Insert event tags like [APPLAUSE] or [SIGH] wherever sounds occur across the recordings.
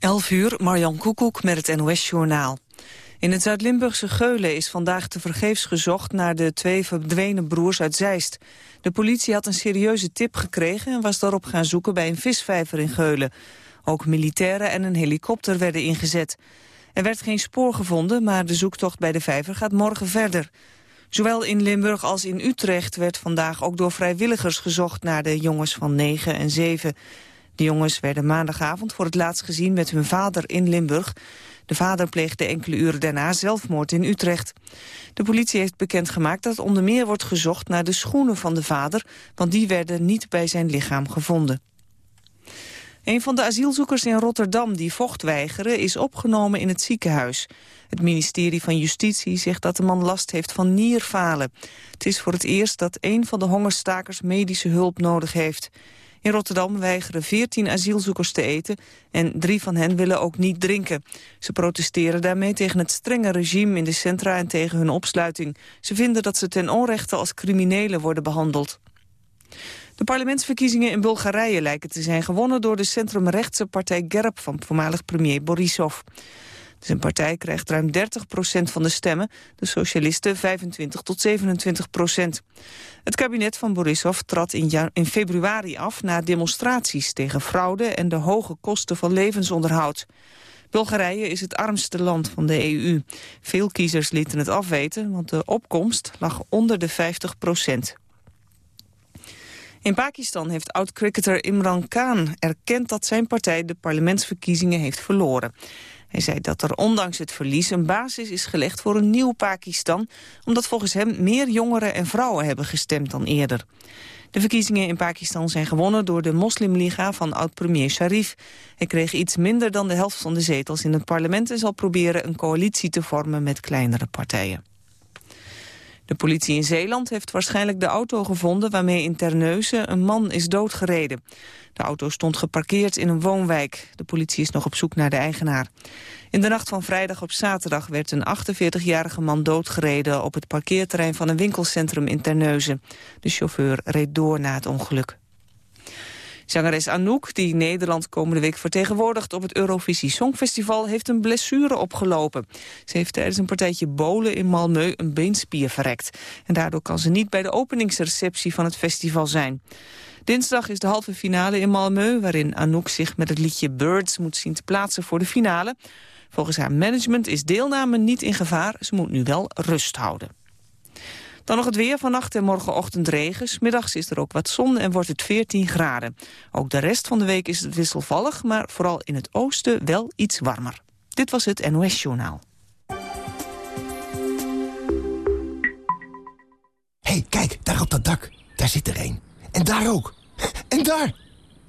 11 uur, Marjan Koekoek met het NOS-journaal. In het Zuid-Limburgse Geulen is vandaag tevergeefs gezocht... naar de twee verdwenen broers uit Zeist. De politie had een serieuze tip gekregen... en was daarop gaan zoeken bij een visvijver in Geulen. Ook militairen en een helikopter werden ingezet. Er werd geen spoor gevonden, maar de zoektocht bij de vijver gaat morgen verder. Zowel in Limburg als in Utrecht werd vandaag ook door vrijwilligers gezocht... naar de jongens van 9 en 7. De jongens werden maandagavond voor het laatst gezien met hun vader in Limburg. De vader pleegde enkele uren daarna zelfmoord in Utrecht. De politie heeft bekendgemaakt dat onder meer wordt gezocht naar de schoenen van de vader, want die werden niet bij zijn lichaam gevonden. Een van de asielzoekers in Rotterdam die vocht weigeren is opgenomen in het ziekenhuis. Het ministerie van Justitie zegt dat de man last heeft van nierfalen. Het is voor het eerst dat een van de hongerstakers medische hulp nodig heeft. In Rotterdam weigeren 14 asielzoekers te eten en drie van hen willen ook niet drinken. Ze protesteren daarmee tegen het strenge regime in de centra en tegen hun opsluiting. Ze vinden dat ze ten onrechte als criminelen worden behandeld. De parlementsverkiezingen in Bulgarije lijken te zijn gewonnen door de centrumrechtse partij GERB van voormalig premier Borisov. Zijn partij krijgt ruim 30% van de stemmen, de socialisten 25 tot 27 procent. Het kabinet van Borisov trad in, in februari af na demonstraties tegen fraude en de hoge kosten van levensonderhoud. Bulgarije is het armste land van de EU. Veel kiezers lieten het afweten, want de opkomst lag onder de 50 procent. In Pakistan heeft oud-cricketer Imran Khan erkend dat zijn partij de parlementsverkiezingen heeft verloren. Hij zei dat er ondanks het verlies een basis is gelegd voor een nieuw Pakistan, omdat volgens hem meer jongeren en vrouwen hebben gestemd dan eerder. De verkiezingen in Pakistan zijn gewonnen door de Moslimliga van oud-premier Sharif. Hij kreeg iets minder dan de helft van de zetels in het parlement en zal proberen een coalitie te vormen met kleinere partijen. De politie in Zeeland heeft waarschijnlijk de auto gevonden... waarmee in Terneuzen een man is doodgereden. De auto stond geparkeerd in een woonwijk. De politie is nog op zoek naar de eigenaar. In de nacht van vrijdag op zaterdag werd een 48-jarige man doodgereden... op het parkeerterrein van een winkelcentrum in Terneuzen. De chauffeur reed door na het ongeluk. Zangeres Anouk, die Nederland komende week vertegenwoordigt op het Eurovisie Songfestival, heeft een blessure opgelopen. Ze heeft tijdens een partijtje bolen in Malmö een beenspier verrekt. En daardoor kan ze niet bij de openingsreceptie van het festival zijn. Dinsdag is de halve finale in Malmö, waarin Anouk zich met het liedje Birds moet zien te plaatsen voor de finale. Volgens haar management is deelname niet in gevaar. Ze moet nu wel rust houden. Dan nog het weer vannacht en morgenochtend regen. Middags is er ook wat zon en wordt het 14 graden. Ook de rest van de week is het wisselvallig, maar vooral in het oosten wel iets warmer. Dit was het NOS Journaal. hey, kijk, daar op dat dak. Daar zit er een. En daar ook. En daar!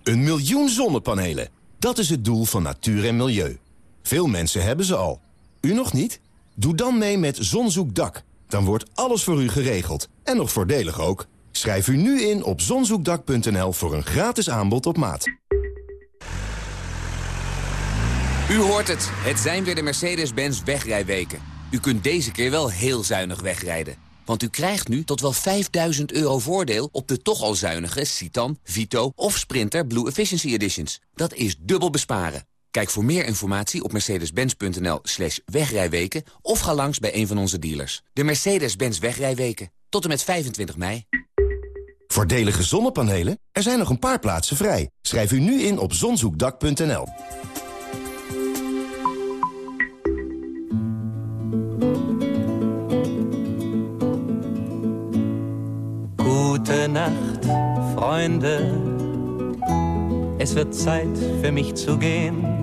Een miljoen zonnepanelen. Dat is het doel van natuur en milieu. Veel mensen hebben ze al. U nog niet? Doe dan mee met Zonzoekdak. Dan wordt alles voor u geregeld. En nog voordelig ook. Schrijf u nu in op zonzoekdak.nl voor een gratis aanbod op maat. U hoort het. Het zijn weer de Mercedes-Benz wegrijweken. U kunt deze keer wel heel zuinig wegrijden. Want u krijgt nu tot wel 5000 euro voordeel op de toch al zuinige Citan, Vito of Sprinter Blue Efficiency Editions. Dat is dubbel besparen. Kijk voor meer informatie op mercedes-benz.nl slash wegrijweken... of ga langs bij een van onze dealers. De Mercedes-Benz wegrijweken. Tot en met 25 mei. Voordelige zonnepanelen? Er zijn nog een paar plaatsen vrij. Schrijf u nu in op zonzoekdak.nl. Gute Nacht, Freunde. Es wird Zeit für mich zu gehen.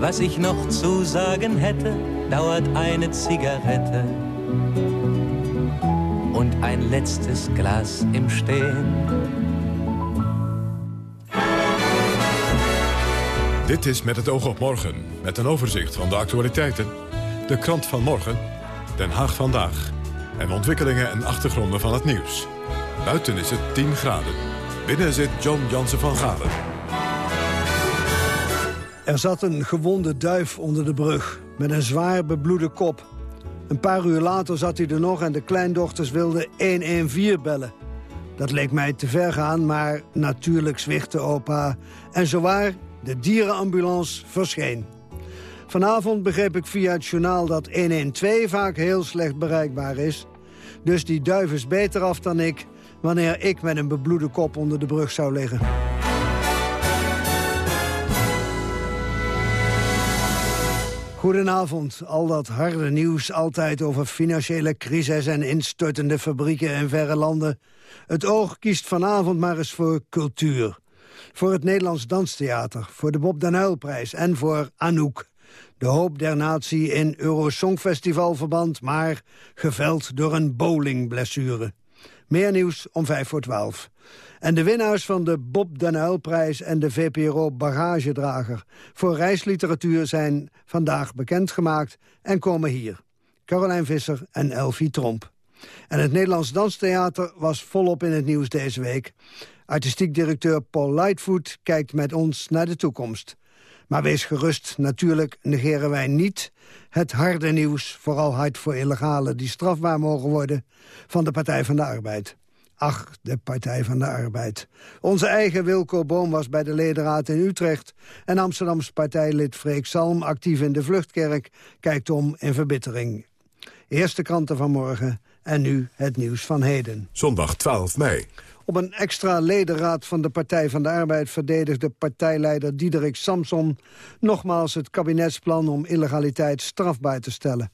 Was ich noch zu sagen hätte, dauert eine Zigarette und ein letztes Glas im Stehen. Dit is Met het oog op morgen, met een overzicht van de actualiteiten. De krant van morgen, Den Haag vandaag. En ontwikkelingen en achtergronden van het nieuws. Buiten is het 10 graden. Binnen zit John Jansen van Galen. Er zat een gewonde duif onder de brug met een zwaar bebloede kop. Een paar uur later zat hij er nog en de kleindochters wilden 114 bellen. Dat leek mij te ver gaan, maar natuurlijk zwichtte opa. En zowaar de dierenambulance verscheen. Vanavond begreep ik via het journaal dat 112 vaak heel slecht bereikbaar is. Dus die duif is beter af dan ik... wanneer ik met een bebloede kop onder de brug zou liggen. Goedenavond. Al dat harde nieuws altijd over financiële crisis en instortende fabrieken in verre landen. Het oog kiest vanavond maar eens voor cultuur. Voor het Nederlands Danstheater, voor de Bob den Uyl-prijs en voor Anouk. De hoop der natie in Eurosongfestivalverband, maar geveld door een bowlingblessure. Meer nieuws om vijf voor twaalf. En de winnaars van de Bob den en de VPRO Bagagedrager... voor reisliteratuur zijn vandaag bekendgemaakt en komen hier. Caroline Visser en Elfie Tromp. En het Nederlands Danstheater was volop in het nieuws deze week. Artistiek directeur Paul Lightfoot kijkt met ons naar de toekomst. Maar wees gerust, natuurlijk negeren wij niet het harde nieuws... vooral hard voor illegale die strafbaar mogen worden... van de Partij van de Arbeid. Ach, de Partij van de Arbeid. Onze eigen Wilco Boom was bij de ledenraad in Utrecht... en Amsterdams partijlid Freek Salm, actief in de Vluchtkerk... kijkt om in verbittering. Eerste kranten van morgen en nu het nieuws van heden. Zondag 12 mei. Op een extra ledenraad van de Partij van de Arbeid verdedigde partijleider Diederik Samson nogmaals het kabinetsplan om illegaliteit strafbaar te stellen.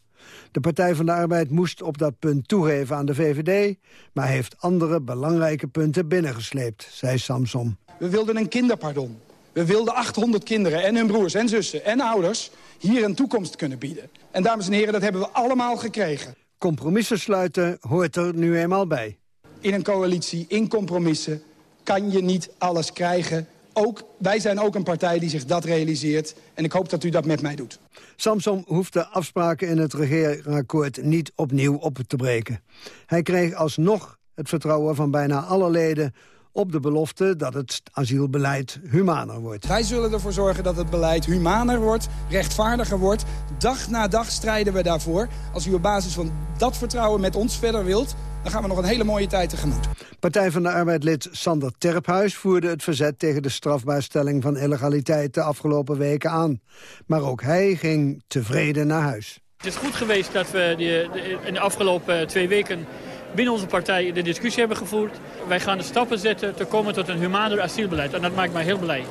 De Partij van de Arbeid moest op dat punt toegeven aan de VVD... maar heeft andere belangrijke punten binnengesleept, zei Samson. We wilden een kinderpardon. We wilden 800 kinderen en hun broers en zussen en ouders hier een toekomst kunnen bieden. En dames en heren, dat hebben we allemaal gekregen. Compromissen sluiten hoort er nu eenmaal bij. In een coalitie, in compromissen, kan je niet alles krijgen. Ook, wij zijn ook een partij die zich dat realiseert. En ik hoop dat u dat met mij doet. Samson hoeft de afspraken in het regeerakkoord niet opnieuw op te breken. Hij kreeg alsnog het vertrouwen van bijna alle leden op de belofte dat het asielbeleid humaner wordt. Wij zullen ervoor zorgen dat het beleid humaner wordt, rechtvaardiger wordt. Dag na dag strijden we daarvoor. Als u op basis van dat vertrouwen met ons verder wilt... dan gaan we nog een hele mooie tijd tegemoet. Partij van de Arbeid-lid Sander Terphuis voerde het verzet... tegen de strafbaarstelling van illegaliteit de afgelopen weken aan. Maar ook hij ging tevreden naar huis. Het is goed geweest dat we in de afgelopen twee weken binnen onze partij de discussie hebben gevoerd. Wij gaan de stappen zetten te komen tot een humaner asielbeleid. En dat maakt mij heel blij.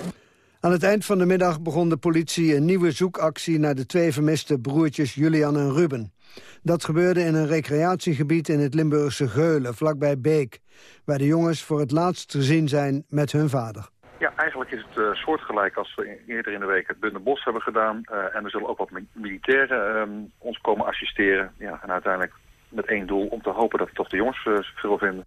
Aan het eind van de middag begon de politie een nieuwe zoekactie... naar de twee vermiste broertjes Julian en Ruben. Dat gebeurde in een recreatiegebied in het Limburgse Geulen, vlakbij Beek... waar de jongens voor het laatst te zien zijn met hun vader. Ja, eigenlijk is het uh, soortgelijk als we eerder in de week het Bundenbos hebben gedaan. Uh, en er zullen ook wat militairen uh, ons komen assisteren. Ja, en uiteindelijk met één doel om te hopen dat we toch de jongens veel vinden.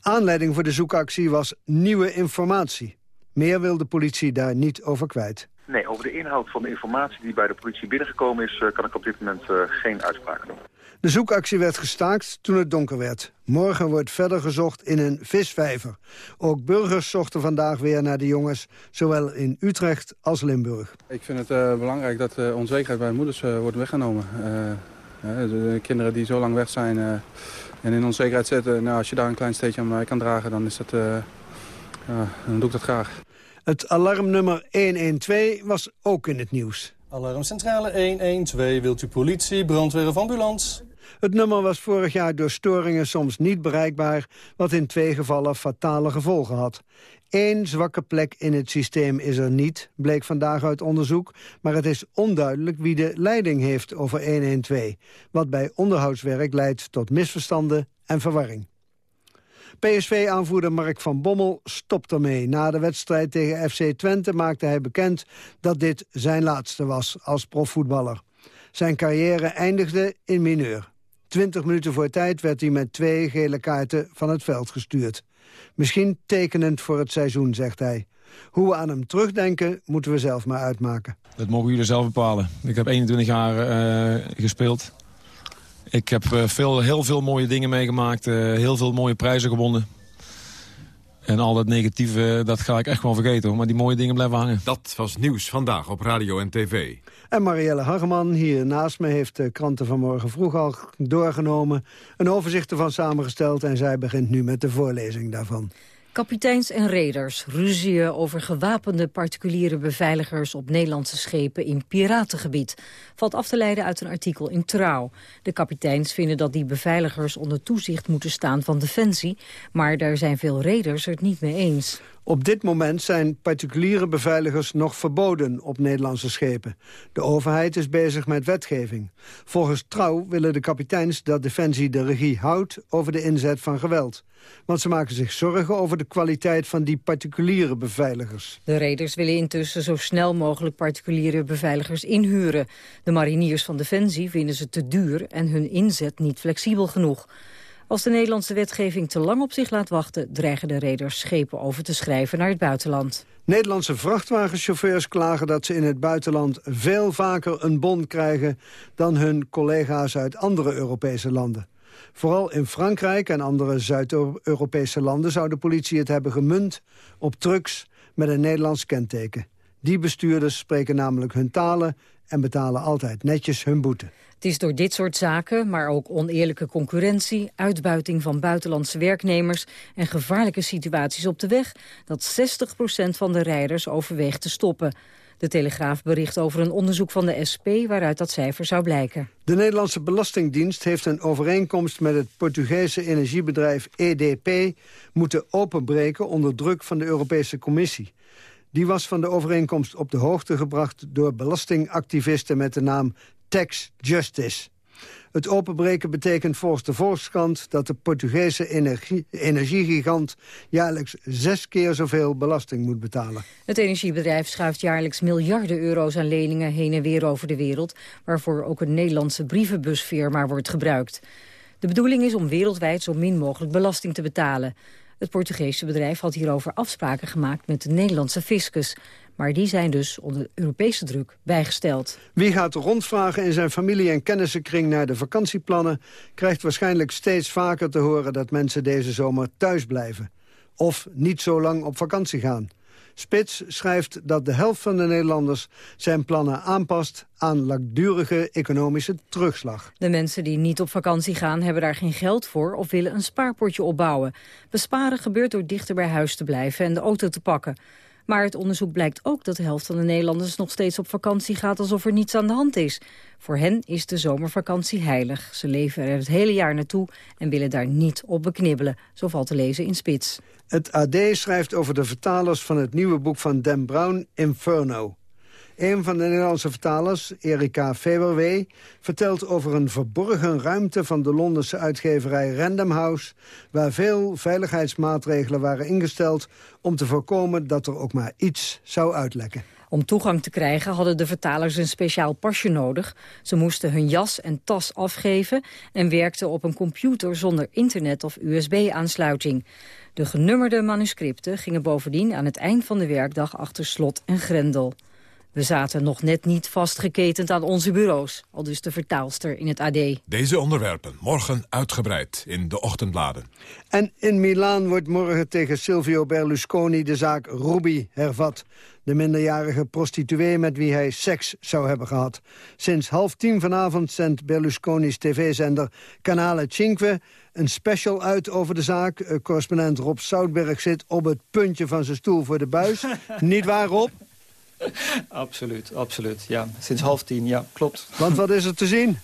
Aanleiding voor de zoekactie was nieuwe informatie. Meer wil de politie daar niet over kwijt. Nee, over de inhoud van de informatie die bij de politie binnengekomen is... Uh, kan ik op dit moment uh, geen uitspraak doen. De zoekactie werd gestaakt toen het donker werd. Morgen wordt verder gezocht in een visvijver. Ook burgers zochten vandaag weer naar de jongens, zowel in Utrecht als Limburg. Ik vind het uh, belangrijk dat de onzekerheid bij moeders wordt weggenomen. de kinderen die zo lang weg zijn en in onzekerheid zetten. Nou, als je daar een klein steentje aan mij kan dragen, dan, is dat, dan doe ik dat graag. Het alarmnummer 112 was ook in het nieuws. Alarmcentrale 112, wilt u politie, brandweer of ambulance? Het nummer was vorig jaar door storingen soms niet bereikbaar... wat in twee gevallen fatale gevolgen had. Eén zwakke plek in het systeem is er niet, bleek vandaag uit onderzoek... maar het is onduidelijk wie de leiding heeft over 112... wat bij onderhoudswerk leidt tot misverstanden en verwarring. PSV-aanvoerder Mark van Bommel stopt ermee. Na de wedstrijd tegen FC Twente maakte hij bekend dat dit zijn laatste was als profvoetballer. Zijn carrière eindigde in mineur. Twintig minuten voor tijd werd hij met twee gele kaarten van het veld gestuurd. Misschien tekenend voor het seizoen, zegt hij. Hoe we aan hem terugdenken, moeten we zelf maar uitmaken. Dat mogen jullie zelf bepalen. Ik heb 21 jaar uh, gespeeld. Ik heb uh, veel, heel veel mooie dingen meegemaakt. Uh, heel veel mooie prijzen gewonnen. En al dat negatieve, dat ga ik echt gewoon vergeten. Hoor. Maar die mooie dingen blijven hangen. Dat was nieuws vandaag op radio en tv. En Marielle Hageman, hier naast me, heeft de kranten van morgen vroeg al doorgenomen. Een overzicht ervan samengesteld en zij begint nu met de voorlezing daarvan. Kapiteins en reders ruzien over gewapende particuliere beveiligers op Nederlandse schepen in piratengebied. Valt af te leiden uit een artikel in Trouw. De kapiteins vinden dat die beveiligers onder toezicht moeten staan van Defensie, maar daar zijn veel reders het niet mee eens. Op dit moment zijn particuliere beveiligers nog verboden op Nederlandse schepen. De overheid is bezig met wetgeving. Volgens Trouw willen de kapiteins dat Defensie de regie houdt over de inzet van geweld. Want ze maken zich zorgen over de kwaliteit van die particuliere beveiligers. De reders willen intussen zo snel mogelijk particuliere beveiligers inhuren. De mariniers van Defensie vinden ze te duur en hun inzet niet flexibel genoeg. Als de Nederlandse wetgeving te lang op zich laat wachten... dreigen de reders schepen over te schrijven naar het buitenland. Nederlandse vrachtwagenchauffeurs klagen dat ze in het buitenland... veel vaker een bon krijgen dan hun collega's uit andere Europese landen. Vooral in Frankrijk en andere Zuid-Europese landen... zou de politie het hebben gemunt op trucks met een Nederlands kenteken. Die bestuurders spreken namelijk hun talen en betalen altijd netjes hun boete. Het is door dit soort zaken, maar ook oneerlijke concurrentie... uitbuiting van buitenlandse werknemers en gevaarlijke situaties op de weg... dat 60% van de rijders overweegt te stoppen. De Telegraaf bericht over een onderzoek van de SP waaruit dat cijfer zou blijken. De Nederlandse Belastingdienst heeft een overeenkomst met het Portugese energiebedrijf EDP moeten openbreken onder druk van de Europese Commissie. Die was van de overeenkomst op de hoogte gebracht door belastingactivisten met de naam Tax Justice. Het openbreken betekent volgens de Volkskrant dat de Portugese energie, energiegigant jaarlijks zes keer zoveel belasting moet betalen. Het energiebedrijf schuift jaarlijks miljarden euro's aan leningen heen en weer over de wereld, waarvoor ook een Nederlandse brievenbusfirma wordt gebruikt. De bedoeling is om wereldwijd zo min mogelijk belasting te betalen. Het Portugese bedrijf had hierover afspraken gemaakt met de Nederlandse fiscus. Maar die zijn dus onder Europese druk bijgesteld. Wie gaat rondvragen in zijn familie- en kennissenkring naar de vakantieplannen... krijgt waarschijnlijk steeds vaker te horen dat mensen deze zomer thuis blijven. Of niet zo lang op vakantie gaan. Spits schrijft dat de helft van de Nederlanders zijn plannen aanpast aan langdurige economische terugslag. De mensen die niet op vakantie gaan hebben daar geen geld voor of willen een spaarpotje opbouwen. Besparen gebeurt door dichter bij huis te blijven en de auto te pakken. Maar het onderzoek blijkt ook dat de helft van de Nederlanders nog steeds op vakantie gaat alsof er niets aan de hand is. Voor hen is de zomervakantie heilig. Ze leven er het hele jaar naartoe en willen daar niet op beknibbelen. Zo valt te lezen in Spits. Het AD schrijft over de vertalers van het nieuwe boek van Dan Brown, Inferno. Een van de Nederlandse vertalers, Erika Feberwee... vertelt over een verborgen ruimte van de Londense uitgeverij Random House... waar veel veiligheidsmaatregelen waren ingesteld... om te voorkomen dat er ook maar iets zou uitlekken. Om toegang te krijgen hadden de vertalers een speciaal pasje nodig. Ze moesten hun jas en tas afgeven en werkten op een computer zonder internet of USB-aansluiting. De genummerde manuscripten gingen bovendien aan het eind van de werkdag achter slot en grendel. We zaten nog net niet vastgeketend aan onze bureaus, al dus de vertaalster in het AD. Deze onderwerpen morgen uitgebreid in de ochtendbladen. En in Milaan wordt morgen tegen Silvio Berlusconi de zaak Ruby hervat. De minderjarige prostituee met wie hij seks zou hebben gehad. Sinds half tien vanavond zendt Berlusconi's tv-zender Canale Cinque een special uit over de zaak. Uh, correspondent Rob Soutberg zit op het puntje van zijn stoel voor de buis. [LAUGHS] Niet waar, Rob? [LAUGHS] absoluut, absoluut. Ja, sinds half tien, ja, klopt. Want wat is er te zien?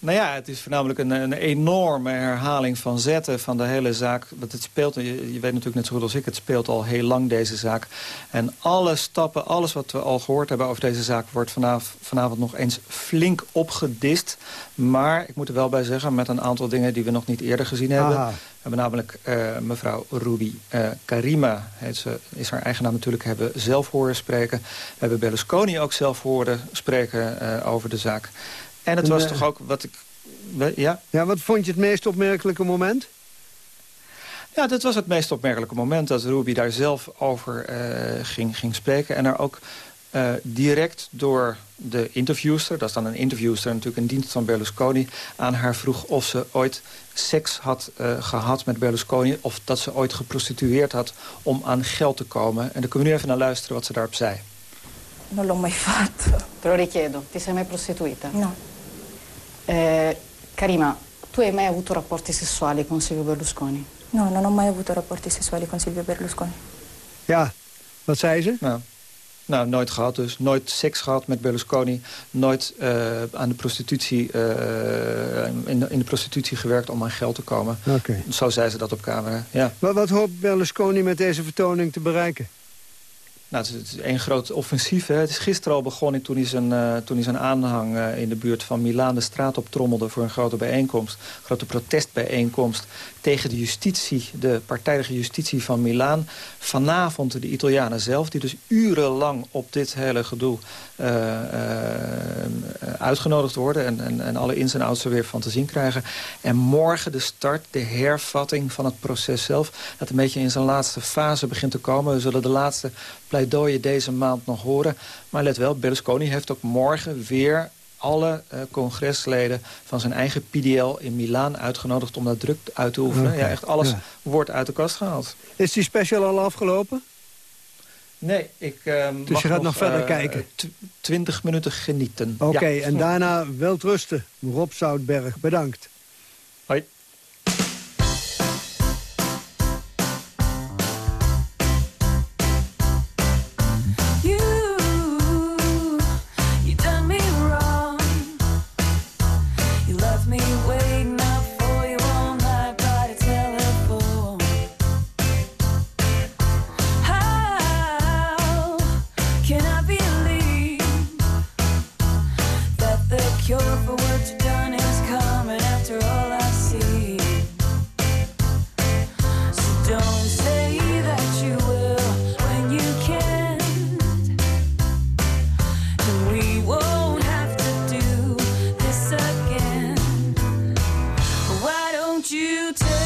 Nou ja, het is voornamelijk een, een enorme herhaling van zetten van de hele zaak. Want het speelt, je, je, weet natuurlijk net zo goed als ik, het speelt al heel lang deze zaak. En alle stappen, alles wat we al gehoord hebben over deze zaak... wordt vanavond, vanavond nog eens flink opgedist. Maar ik moet er wel bij zeggen, met een aantal dingen die we nog niet eerder gezien hebben. We hebben namelijk uh, mevrouw Ruby uh, Karima, heet ze, is haar eigen naam natuurlijk, hebben zelf horen spreken. We hebben Berlusconi ook zelf horen spreken uh, over de zaak. En het was toch ook wat ik... Ja? ja, wat vond je het meest opmerkelijke moment? Ja, dat was het meest opmerkelijke moment dat Ruby daar zelf over uh, ging, ging spreken. En er ook uh, direct door de interviewster, dat is dan een interviewster natuurlijk een dienst van Berlusconi, aan haar vroeg of ze ooit seks had uh, gehad met Berlusconi... of dat ze ooit geprostitueerd had om aan geld te komen. En dan kunnen we nu even naar luisteren wat ze daarop zei. Non l'ho mai fatto. Te lo richiedo, ti sei mai prostituita? No. Eh, Karima, tu hai mai avuto rapporti sessuali con Silvio Berlusconi? No, non ho mai avuto rapporti sessuali con Silvio Berlusconi. Ja, wat zei ze? Nou, nou, nooit gehad dus. Nooit seks gehad met Berlusconi. Nooit uh, aan de prostitutie, uh, in, in, de prostitutie gewerkt om aan geld te komen. Okay. Zo zei ze dat op camera, ja. Maar wat hoopt Berlusconi met deze vertoning te bereiken? Nou, het is één groot offensief. Hè. Het is gisteren al begonnen toen hij zijn, uh, toen hij zijn aanhang uh, in de buurt van Milaan de straat op trommelde voor een grote bijeenkomst. Een grote protestbijeenkomst tegen de justitie, de partijdige justitie van Milaan. Vanavond de Italianen zelf, die dus urenlang op dit hele gedoe uh, uitgenodigd worden. En, en, en alle ins en outs er weer van te zien krijgen. En morgen de start, de hervatting van het proces zelf. Dat een beetje in zijn laatste fase begint te komen. We zullen de laatste pleidooien deze maand nog horen. Maar let wel, Berlusconi heeft ook morgen weer alle uh, congresleden van zijn eigen PDL in Milaan uitgenodigd om daar druk uit te oefenen. Okay. Ja, echt alles ja. wordt uit de kast gehaald. Is die special al afgelopen? Nee, ik uh, Dus je gaat nog, nog verder uh, kijken? Twintig minuten genieten. Oké, okay, ja. en daarna welterusten. Rob Zoutberg, bedankt. Hoi. you tell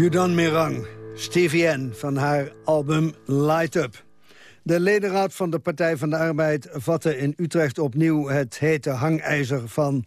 Judan Mirang, Stevie N, van haar album Light Up. De ledenraad van de Partij van de Arbeid vatte in Utrecht opnieuw het hete hangijzer van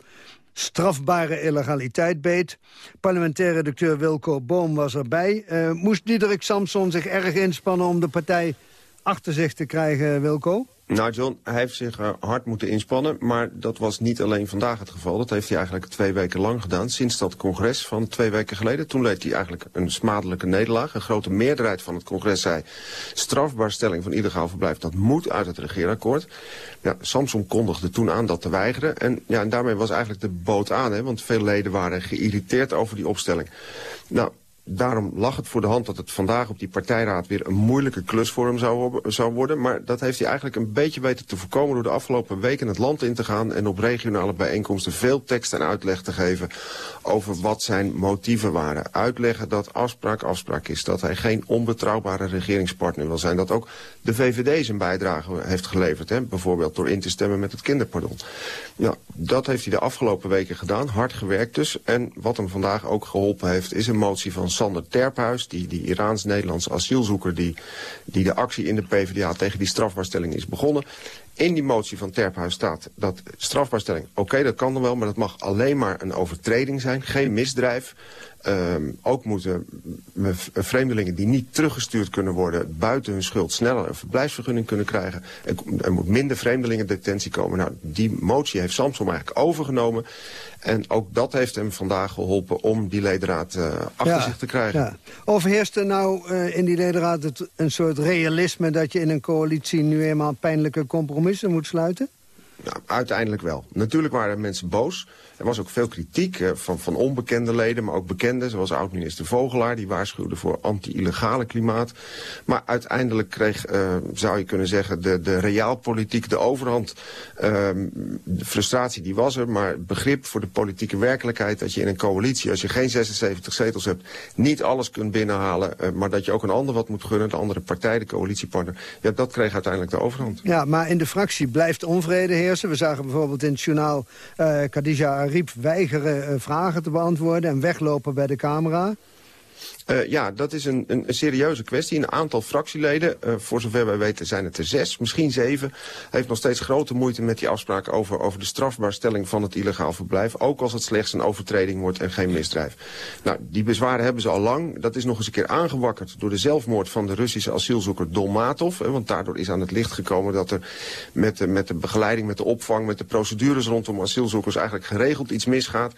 strafbare illegaliteit beet. Parlementaire redacteur Wilco Boom was erbij. Uh, moest Diederik Samson zich erg inspannen om de partij achter zich te krijgen, Wilco? Nou John, hij heeft zich hard moeten inspannen, maar dat was niet alleen vandaag het geval. Dat heeft hij eigenlijk twee weken lang gedaan, sinds dat congres van twee weken geleden. Toen leed hij eigenlijk een smadelijke nederlaag. Een grote meerderheid van het congres zei, strafbaarstelling van illegaal verblijf, dat moet uit het regeerakkoord. Ja, Samson kondigde toen aan dat te weigeren. En, ja, en daarmee was eigenlijk de boot aan, hè, want veel leden waren geïrriteerd over die opstelling. Nou, daarom lag het voor de hand dat het vandaag op die partijraad weer een moeilijke klus voor hem zou, zou worden. Maar dat heeft hij eigenlijk een beetje weten te voorkomen door de afgelopen weken het land in te gaan en op regionale bijeenkomsten veel tekst en uitleg te geven over wat zijn motieven waren. Uitleggen dat afspraak afspraak is, dat hij geen onbetrouwbare regeringspartner wil zijn. Dat ook de VVD zijn bijdrage heeft geleverd, hè? bijvoorbeeld door in te stemmen met het kinderpardon. Ja, dat heeft hij de afgelopen weken gedaan, hard gewerkt dus. En wat hem vandaag ook geholpen heeft is een motie van Sander Terphuis, die, die Iraans-Nederlandse asielzoeker die, die de actie in de PvdA tegen die strafbaarstelling is begonnen. In die motie van Terphuis staat dat strafbaarstelling, oké dat kan dan wel, maar dat mag alleen maar een overtreding zijn, geen misdrijf. Um, ook moeten vreemdelingen die niet teruggestuurd kunnen worden... buiten hun schuld sneller een verblijfsvergunning kunnen krijgen. Er, er moet minder vreemdelingendetentie komen. Nou, die motie heeft Samsom eigenlijk overgenomen. En ook dat heeft hem vandaag geholpen om die ledenraad uh, achter zich te krijgen. Ja. Overheerst er nou uh, in die ledenraad het, een soort realisme... dat je in een coalitie nu eenmaal pijnlijke compromissen moet sluiten? Nou, uiteindelijk wel. Natuurlijk waren mensen boos. Er was ook veel kritiek eh, van, van onbekende leden, maar ook bekende, zoals oud-minister Vogelaar. Die waarschuwde voor anti-illegale klimaat. Maar uiteindelijk kreeg, uh, zou je kunnen zeggen, de, de realpolitiek de overhand. Uh, de frustratie die was er, maar begrip voor de politieke werkelijkheid... dat je in een coalitie, als je geen 76 zetels hebt, niet alles kunt binnenhalen... Uh, maar dat je ook een ander wat moet gunnen, de andere partij, de coalitiepartner... ja, dat kreeg uiteindelijk de overhand. Ja, maar in de fractie blijft onvrede We zagen bijvoorbeeld in het journaal uh, Khadija Ariep weigeren uh, vragen te beantwoorden... en weglopen bij de camera. Uh, ja, dat is een, een, serieuze kwestie. Een aantal fractieleden, uh, voor zover wij weten zijn het er zes, misschien zeven... heeft nog steeds grote moeite met die afspraak over, over de strafbaarstelling van het illegaal verblijf. Ook als het slechts een overtreding wordt en geen misdrijf. Nou, die bezwaren hebben ze al lang. Dat is nog eens een keer aangewakkerd door de zelfmoord van de Russische asielzoeker Dolmatov. Hè, want daardoor is aan het licht gekomen dat er met de, met de begeleiding, met de opvang... met de procedures rondom asielzoekers eigenlijk geregeld iets misgaat.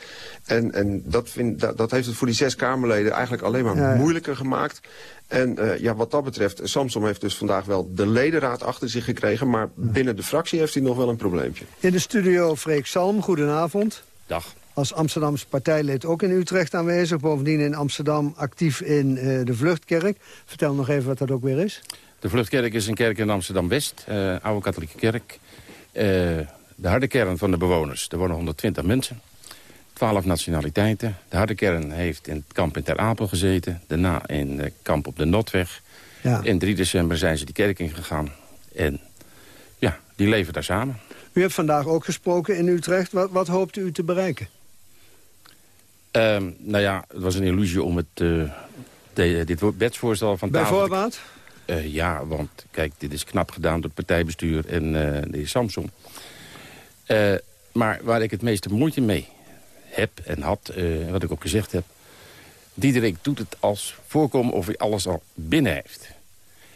En, en dat, vind, dat, dat heeft het voor die zes Kamerleden eigenlijk alleen maar ja, ja. moeilijker gemaakt. En uh, ja, wat dat betreft, Samsom heeft dus vandaag wel de ledenraad achter zich gekregen... maar binnen de fractie heeft hij nog wel een probleempje. In de studio Freek Salm, goedenavond. Dag. Als Amsterdamse partijlid ook in Utrecht aanwezig. Bovendien in Amsterdam actief in uh, de Vluchtkerk. Vertel nog even wat dat ook weer is. De Vluchtkerk is een kerk in Amsterdam-West, uh, oude katholieke kerk. de harde kern van de bewoners, er wonen 120 mensen. Twaalf nationaliteiten. De harde kern heeft in het kamp in Ter Apel gezeten. Daarna in het kamp op de Notweg. Ja. In 3 december zijn ze die kerk ingegaan. En ja, die leven daar samen. U hebt vandaag ook gesproken in Utrecht. Wat, wat hoopt u te bereiken? Um, nou ja, het was een illusie om het, uh, de, dit wetsvoorstel van tafel... Bijvoorbeeld? Uh, ja, want kijk, dit is knap gedaan door het partijbestuur en uh, de heer Samson. maar waar ik het meeste moeite mee heb en had, uh, wat ik ook gezegd heb... Diederik doet het als voorkomen of hij alles al binnen heeft.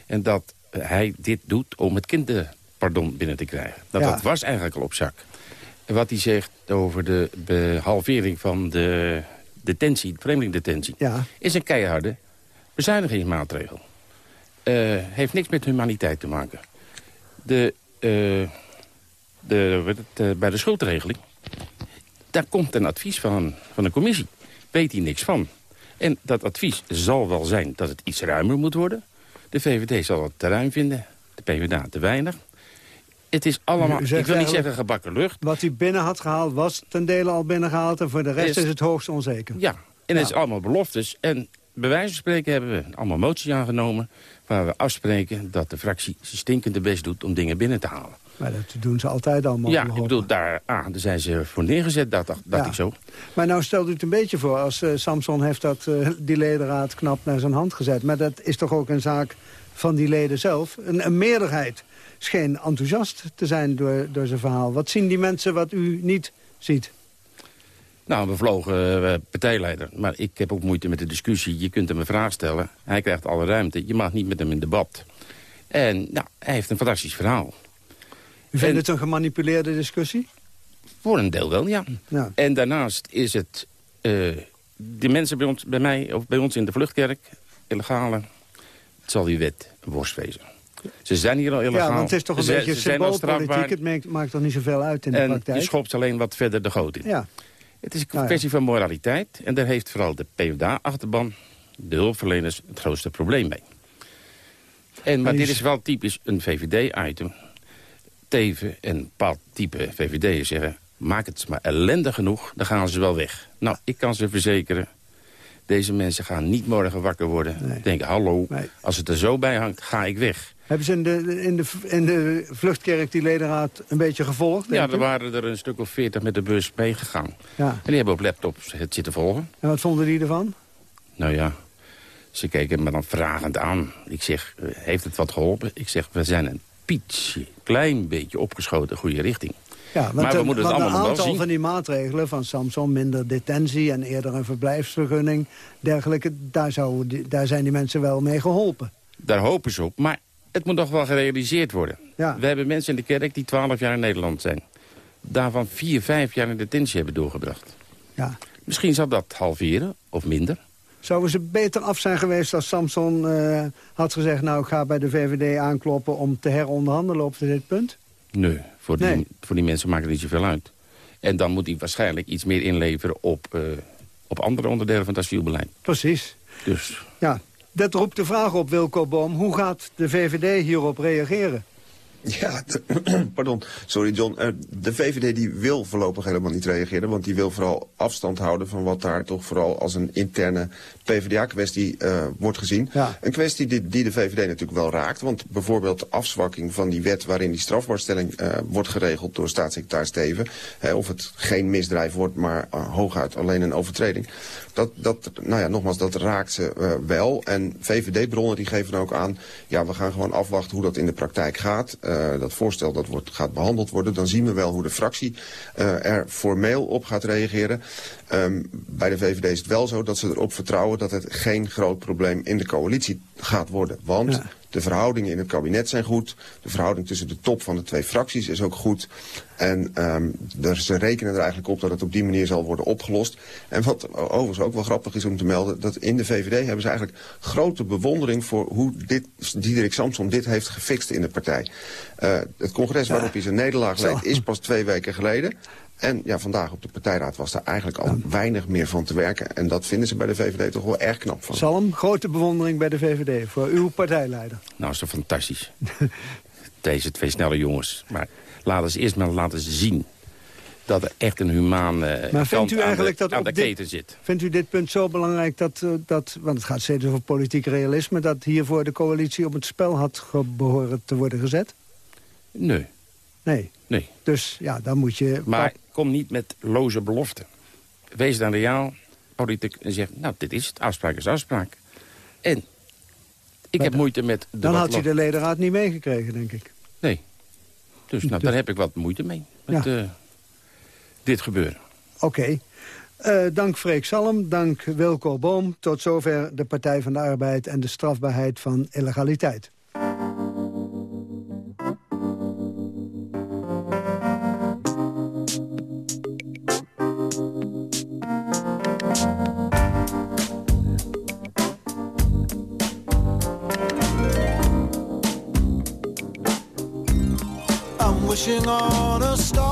En dat hij dit doet om het kinderpardon binnen te krijgen. Dat, ja. dat was eigenlijk al op zak. En wat hij zegt over de halvering van de detentie, de vreemdelingdetentie... Ja. is een keiharde bezuinigingsmaatregel. Uh, heeft niks met humaniteit te maken. De, uh, de, het, bij de schuldregeling daar komt een advies van, van de commissie. Weet hij niks van. En dat advies zal wel zijn dat het iets ruimer moet worden. De VVD zal het te ruim vinden. De PvdA te weinig. Het is allemaal, ik wil niet zeggen gebakken lucht. Wat hij binnen had gehaald was ten dele al binnengehaald... en voor de rest is, is het hoogst onzeker. Ja, en het is allemaal beloftes. En bij wijze van spreken hebben we allemaal moties aangenomen... waar we afspreken dat de fractie zijn stinkende best doet om dingen binnen te halen. Maar dat doen ze altijd allemaal. Ja, ik bedoel, daar, ah, daar zijn ze voor neergezet, dat dacht ja. ik zo. Maar nou stelt u het een beetje voor, als uh, Samson heeft dat, uh, die ledenraad knap naar zijn hand gezet. Maar dat is toch ook een zaak van die leden zelf. Een, een meerderheid scheen enthousiast te zijn door, door zijn verhaal. Wat zien die mensen wat u niet ziet? Nou, we vlogen uh, partijleider. Maar ik heb ook moeite met de discussie. Je kunt hem een vraag stellen. Hij krijgt alle ruimte. Je mag niet met hem in debat. En nou, hij heeft een fantastisch verhaal. U vindt en, het een gemanipuleerde discussie? Voor een deel wel, ja. ja. En daarnaast is het... Uh, de mensen bij, ons, bij mij, of bij ons in de vluchtkerk, illegale... het zal die wet worst wezen. Ze zijn hier al illegaal. Ja, want het is toch een ze, beetje symboolpolitiek. Het maakt, maakt toch niet zoveel uit in de en praktijk? je schopt alleen wat verder de goot in. Ja. Het is een kwestie nou ja. van moraliteit. En daar heeft vooral de PvdA-achterban de hulpverleners het grootste probleem mee. En, maar dit is wel typisch een VVD-item. Teven en een bepaald type VVD'ers zeggen... maak het maar ellendig genoeg, dan gaan ze wel weg. Nou, ik kan ze verzekeren... deze mensen gaan niet morgen wakker worden. Nee. Denken, hallo, als het er zo bij hangt, ga ik weg. Hebben ze in de, in de, in de vluchtkerk die ledenraad een beetje gevolgd? Ja, er waren er een stuk of veertig met de bus meegegaan. Ja. En die hebben op laptops het zitten volgen. En wat vonden die ervan? Nou ja, ze keken me dan vragend aan. Ik zeg, eh, heeft het wat geholpen? Ik zeg, we zijn een pietje, klein beetje opgeschoten goede richting. Ja, maar we moeten het allemaal een aantal van die maatregelen van Samson, minder detentie en eerder een verblijfsvergunning, dergelijke, daar, zou, daar zijn die mensen wel mee geholpen. Daar hopen ze op, maar het moet nog wel gerealiseerd worden. Ja. We hebben mensen in de kerk die 12 jaar in Nederland zijn. Daarvan 4, 5 jaar in detentie hebben doorgebracht. Ja. Misschien zou dat halveren of minder. Zouden ze beter af zijn geweest als Samson uh, had gezegd... nou, ik ga bij de VVD aankloppen om te heronderhandelen op dit punt? Nee, voor die, nee. voor die mensen maakt het niet zoveel uit. En dan moet hij waarschijnlijk iets meer inleveren op, uh, op andere onderdelen van het asielbeleid. Precies. Dus. Ja, dat roept de vraag op, Wilco Boom. Hoe gaat de VVD hierop reageren? Ja, [CLEARS THROAT] pardon. Sorry John. Uh, de VVD die wil voorlopig helemaal niet reageren. Want die wil vooral afstand houden van wat daar toch vooral als een interne PvdA-kwestie uh, wordt gezien. Ja. Een kwestie die, die, de VVD natuurlijk wel raakt. Want bijvoorbeeld de afzwakking van die wet waarin die strafbaarstelling uh, wordt geregeld door staatssecretaris Steven. of het geen misdrijf wordt, maar hooguit alleen een overtreding. Dat, dat, nou ja, nogmaals, dat raakt ze wel. En VVD-bronnen die geven ook aan, ja, we gaan gewoon afwachten hoe dat in de praktijk gaat. Dat voorstel dat wordt, gaat behandeld worden. Dan zien we wel hoe de fractie er formeel op gaat reageren. Um, bij de VVD is het wel zo dat ze erop vertrouwen dat het geen groot probleem in de coalitie gaat worden. Want ja. de verhoudingen in het kabinet zijn goed. De verhouding tussen de top van de twee fracties is ook goed. En um, er, ze rekenen er eigenlijk op dat het op die manier zal worden opgelost. En wat overigens ook wel grappig is om te melden... dat in de VVD hebben ze eigenlijk grote bewondering... voor hoe dit, Diederik Samson dit heeft gefixt in de partij. Uh, het congres waarop hij zijn nederlaag leed is pas twee weken geleden. En ja, vandaag op de partijraad was daar eigenlijk al ja. weinig meer van te werken. En dat vinden ze bij de VVD toch wel erg knap van. Salm, grote bewondering bij de VVD voor uw partijleider. Nou, is toch fantastisch. [LAUGHS] Deze twee snelle jongens. Maar laten ze eerst maar laten zien dat er echt een humaan uh, maar vindt u eigenlijk de, dat aan de dit, keten zit. Vindt u dit punt zo belangrijk dat, uh, dat want het gaat steeds over politiek realisme... dat hiervoor de coalitie op het spel had behoren te worden gezet? Nee. Nee. Nee. Dus ja, dan moet je... Maar kom niet met loze beloften. Wees dan reaal, politiek, en zeg, nou, dit is het, afspraak is afspraak. En ik maar heb moeite met... De dan had hij de ledenraad niet meegekregen, denk ik. Nee. Dus nou, daar heb ik wat moeite mee, met ja. uh, dit gebeuren. Oké. Okay. Uh, dank Freek Salm, dank Wilco Boom. Tot zover de Partij van de Arbeid en de strafbaarheid van illegaliteit. On a star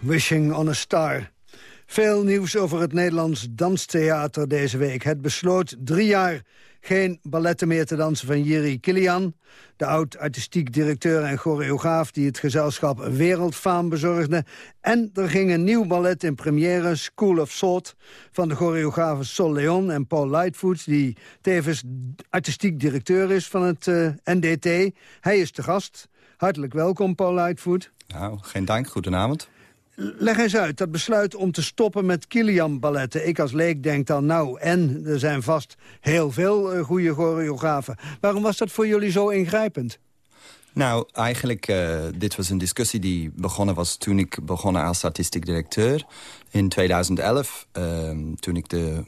Wishing on a Star. Veel nieuws over het Nederlands Danstheater deze week. Het besloot drie jaar geen balletten meer te dansen van Jiri Kilian... de oud-artistiek directeur en choreograaf... die het gezelschap wereldfaam bezorgde. En er ging een nieuw ballet in première, School of Thought... van de choreografen Sol Leon en Paul Lightfoot... die tevens artistiek directeur is van het eh, NDT. Hij is de gast. Hartelijk welkom, Paul Lightfoot. Nou, geen dank. Goedenavond. Leg eens uit, dat besluit om te stoppen met Kilian-balletten. Ik als leek denk dan, nou, en er zijn vast heel veel uh, goede choreografen. Waarom was dat voor jullie zo ingrijpend? Nou, eigenlijk, uh, dit was een discussie die begonnen was toen ik begon als artistiek directeur. In 2011, uh, toen ik de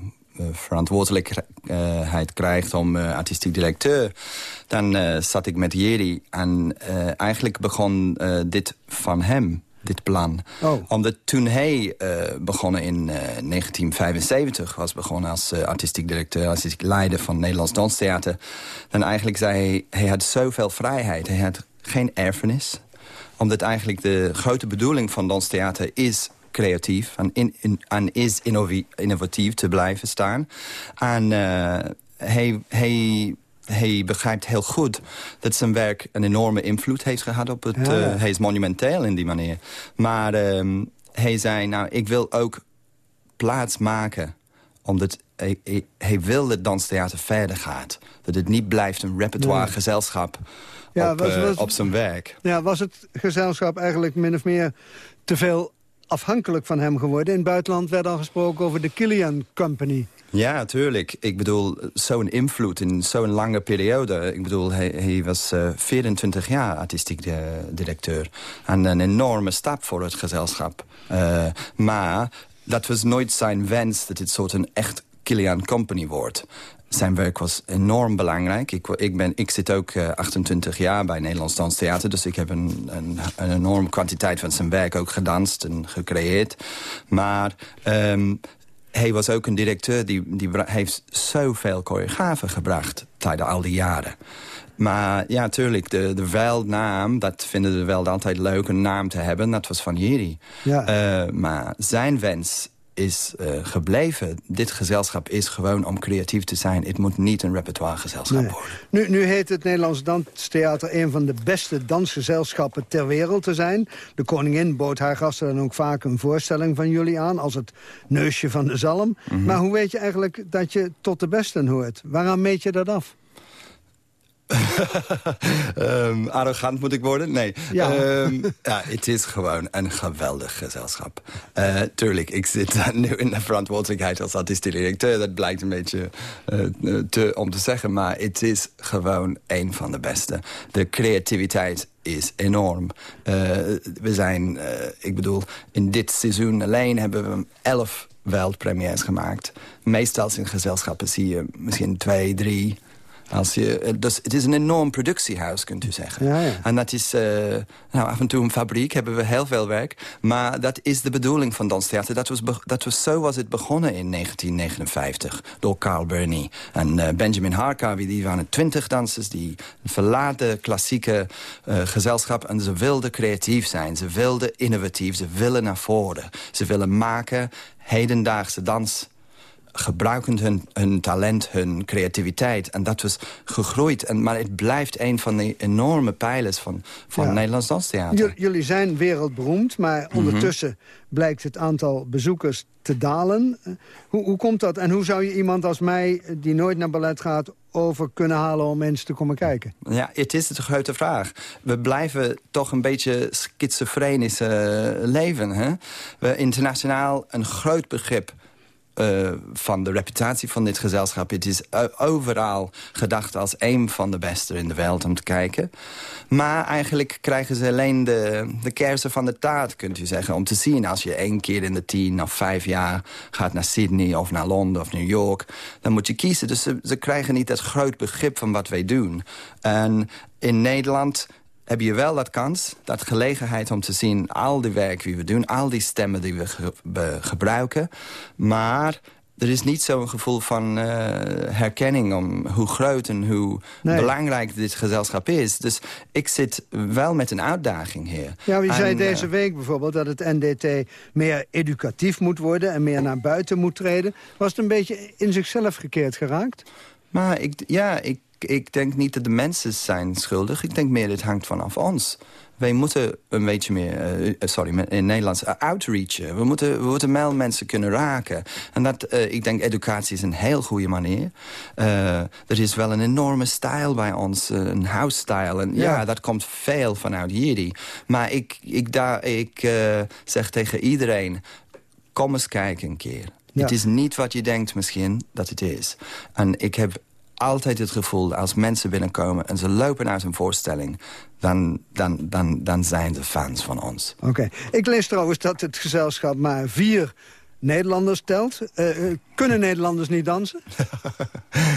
verantwoordelijkheid krijg om uh, artistiek directeur... dan uh, zat ik met Jeri en eigenlijk begon dit van hem dit plan. Oh. Omdat toen hij uh, begonnen in uh, 1975 was begonnen als uh, artistiek directeur, artistiek leider van Nederlands Danstheater, dan eigenlijk zei hij, hij had zoveel vrijheid. Hij had geen erfenis. Omdat eigenlijk de grote bedoeling van danstheater is creatief en, in, in, en is innovatief te blijven staan. En hij, hij hij begrijpt heel goed dat zijn werk een enorme invloed heeft gehad op het... Ja. Uh, hij is monumenteel in die manier. Maar um, hij zei, nou, ik wil ook plaats maken. Omdat hij, hij, hij wil dat danstheater verder gaat. Dat het niet blijft een repertoire gezelschap ja, op, was, was, uh, op zijn werk. Ja, was het gezelschap eigenlijk min of meer te veel afhankelijk van hem geworden? In het buitenland werd al gesproken over de Killian Company. Ja, natuurlijk. Ik bedoel, zo'n invloed in zo'n lange periode. Ik bedoel, hij, was uh, 24 jaar artistiek de, directeur. En een enorme stap voor het gezelschap. Uh, maar dat was nooit zijn wens dat het soort een echt Kilian Company wordt. Zijn werk was enorm belangrijk. Ik, ik, ben, ik zit ook uh, 28 jaar bij Nederlands Danstheater... dus ik heb een, een, een enorme kwantiteit van zijn werk ook gedanst en gecreëerd. Maar um, hij was ook een directeur die, die heeft zoveel choreografen gebracht tijdens al die jaren. Maar ja, tuurlijk, de, de veldnaam, dat vinden we wel altijd leuk, een naam te hebben. Dat was van Jiri. Ja. Uh, maar zijn wens is uh, gebleven. Dit gezelschap is gewoon om creatief te zijn. Het moet niet een repertoiregezelschap nee. worden. Nu, nu heet het Nederlands Danstheater... een van de beste dansgezelschappen ter wereld te zijn. De koningin bood haar gasten dan ook vaak een voorstelling van jullie aan... als het neusje van de zalm. Mm -hmm. Maar hoe weet je eigenlijk dat je tot de besten hoort? Waaraan meet je dat af? Um, [LAUGHS] arrogant moet ik worden? Nee. Ja. Um, [LAUGHS] ja, het is gewoon een geweldig gezelschap. Uh, tuurlijk, ik zit nu in de verantwoordelijkheid als artistiek directeur. Dat blijkt een beetje uh, te, om te zeggen. Maar het is gewoon een van de beste. De creativiteit is enorm. Uh, we zijn, ik bedoel, in dit seizoen alleen hebben we elf wereldpremières gemaakt. Meestal in gezelschappen zie je misschien twee, drie... Als je, dus het is een enorm productiehuis, kunt u zeggen. Ja, ja. En dat is, uh, nou, af en toe een fabriek, hebben we heel veel werk. Maar dat is de bedoeling van danstheater. Dat was, dat was, zo was het begonnen in 1959 door Carl Burney. En uh, Benjamin Harkawi, die waren twintig dansers... die verlaten klassieke uh, gezelschap en ze wilden creatief zijn. Ze wilden innovatief, ze willen naar voren. Ze willen maken hedendaagse dans gebruikend hun, hun talent, hun creativiteit. En dat was gegroeid. En, maar het blijft een van de enorme pijlers van, van ja. Nederlands danstheater. jullie zijn wereldberoemd, maar ondertussen mm -hmm. blijkt het aantal bezoekers te dalen. Hoe, hoe komt dat? En hoe zou je iemand als mij, die nooit naar ballet gaat over kunnen halen om mensen te komen kijken? Ja, het is de grote vraag. We blijven toch een beetje schizofrenisch uh, leven. Hè? We internationaal een groot begrip eh, van de reputatie van dit gezelschap. Het is o- overal gedacht als een van de beste in de wereld om te kijken. Maar eigenlijk krijgen ze alleen de, de kersen van de taart, kunt u zeggen. Om te zien als je één keer in de tien of vijf jaar gaat naar Sydney of naar Londen of New York. Dan moet je kiezen. Dus ze, ze krijgen niet dat groot begrip van wat wij doen. En in Nederland heb je wel dat kans, dat gelegenheid om te zien... al die werk die we doen, al die stemmen die we ge- gebruiken. Maar er is niet zo'n gevoel van eh, herkenning... om hoe groot en hoe Nee. belangrijk dit gezelschap is. Dus ik zit wel met een uitdaging hier. Ja, wie zei En, eh, deze week bijvoorbeeld dat het NDT meer educatief moet worden... en meer naar buiten moet treden. Was het een beetje in zichzelf gekeerd geraakt? Maar ik, ja, ik, ik denk niet dat de mensen zijn schuldig. Ik denk meer, het hangt vanaf ons. Wij moeten een beetje meer, eh, sorry, in het Nederlands, uh, outreachen. We moeten, we moeten meer mensen kunnen raken. En dat, eh, ik denk, educatie is een heel goede manier. Eh, er is wel een enorme stijl bij ons, eh, een house style. En ja. Ja. dat komt veel vanuit jullie. Maar ik, ik, daar, ik eh, zeg tegen iedereen, kom eens kijken een keer. Ja. Het is niet wat je denkt misschien dat het is. En ik heb altijd het gevoel, als mensen binnenkomen... en ze lopen uit een voorstelling... dan, dan, dan, dan zijn ze fans van ons. Oké. Ik lees trouwens dat het gezelschap maar vier Nederlanders telt. Eh, eh, kunnen Nederlanders niet dansen? [LAUGHS]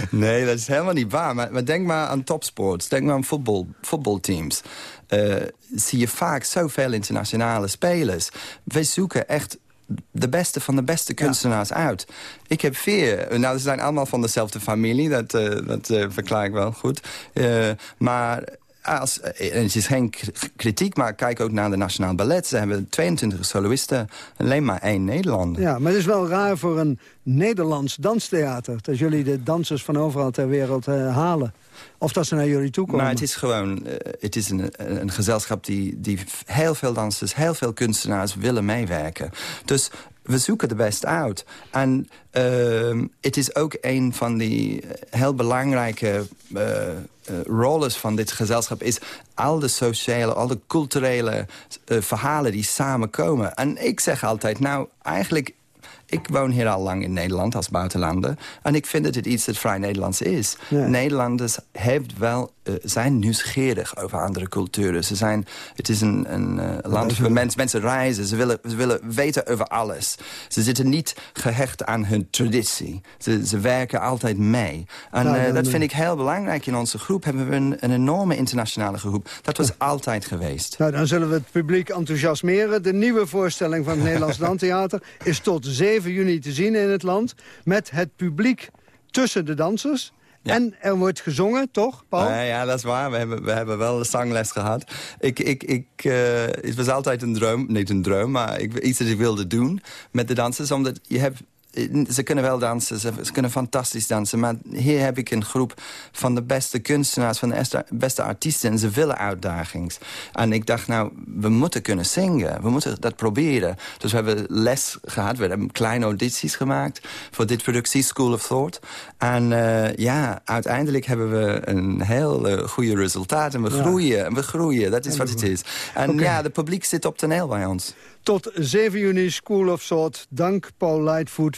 Nee, dat is helemaal niet waar. Maar, maar denk maar aan topsports. Denk maar aan voetbal, voetbalteams. Eh, zie je vaak zoveel internationale spelers. Wij zoeken echt de beste van de beste kunstenaars uit. Ik heb vier. Nou, ze zijn allemaal van dezelfde familie. Dat, eh, dat eh, verklaar ik wel goed. Eh, maar... Als, het is geen kritiek, maar kijk ook naar de Nationaal Ballet. Ze hebben 22 soloisten, alleen maar één Nederlander. Ja, maar het is wel raar voor een Nederlands danstheater... dat jullie de dansers van overal ter wereld halen. Of dat ze naar jullie toe komen. Maar het is gewoon eh, het is een, een gezelschap die, die heel veel dansers, heel veel kunstenaars willen meewerken. Dus we zoeken de best uit. En ehm, het is ook een van die heel belangrijke eh, eh, roles van dit gezelschap... is al de sociale, al de culturele verhalen die samenkomen. En ik zeg altijd, nou, eigenlijk ik woon hier al lang in Nederland als buitenlander. En ik vind dat het iets dat vrij Nederlands is. Ja. Nederlanders heeft wel, eh, zijn nieuwsgierig over andere culturen. Ze zijn, het is een, een eh, land waar mens, mensen reizen. Ze willen, ze willen weten over alles. Ze zitten niet gehecht aan hun traditie. Ze, ze werken altijd mee. En eh, dat vind ik heel belangrijk. In onze groep hebben we een, een enorme internationale groep. Dat was altijd geweest. Nou, dan zullen we het publiek enthousiasmeren. De nieuwe voorstelling van het [LAUGHS] Nederlands Landtheater... is tot 7 juni te zien in het land. Met het publiek tussen de dansers. En er wordt gezongen, toch, Paul? Ja, ja, dat is waar. We hebben, we hebben wel een zangles gehad. Ik, ik, ik, eh, het was altijd een droom, niet een droom, maar ik, iets dat ik wilde doen met de dansers. Omdat je hebt, ze kunnen wel dansen, ze, ze kunnen fantastisch dansen. Maar hier heb ik een groep van de beste kunstenaars, van de beste, artiesten. En ze willen uitdagings. En ik dacht, nou, we moeten kunnen zingen. We moeten dat proberen. Dus we hebben les gehad. We hebben kleine audities gemaakt voor dit productie, School of Thought. En eh, ja, uiteindelijk hebben we een heel eh, goede resultaat. En we Ja. groeien, en we groeien. Dat is wat het is. En ja, het publiek zit op toneel bij ons. Tot 7 juni School of Thought. Dank Paul Lightfoot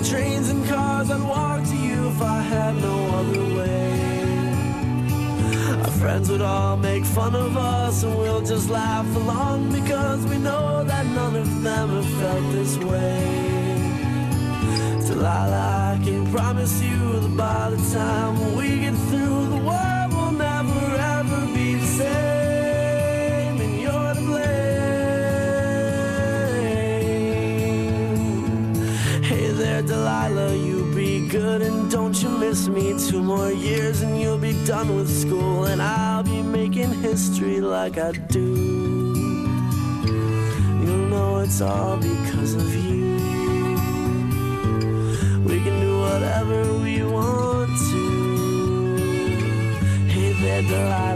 done with school, and I'll be making history like I do. You'll know it's all because of you. We can do whatever we want to. Hey there, Delilah,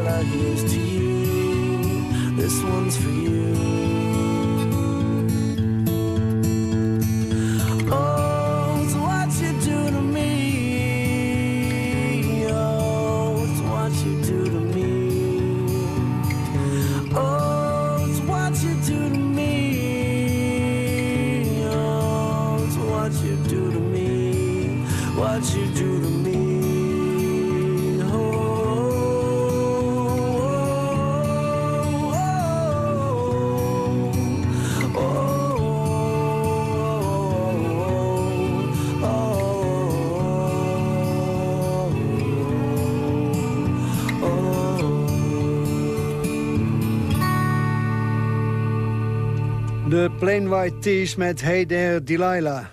De Plain White Tees met Hey There Delilah.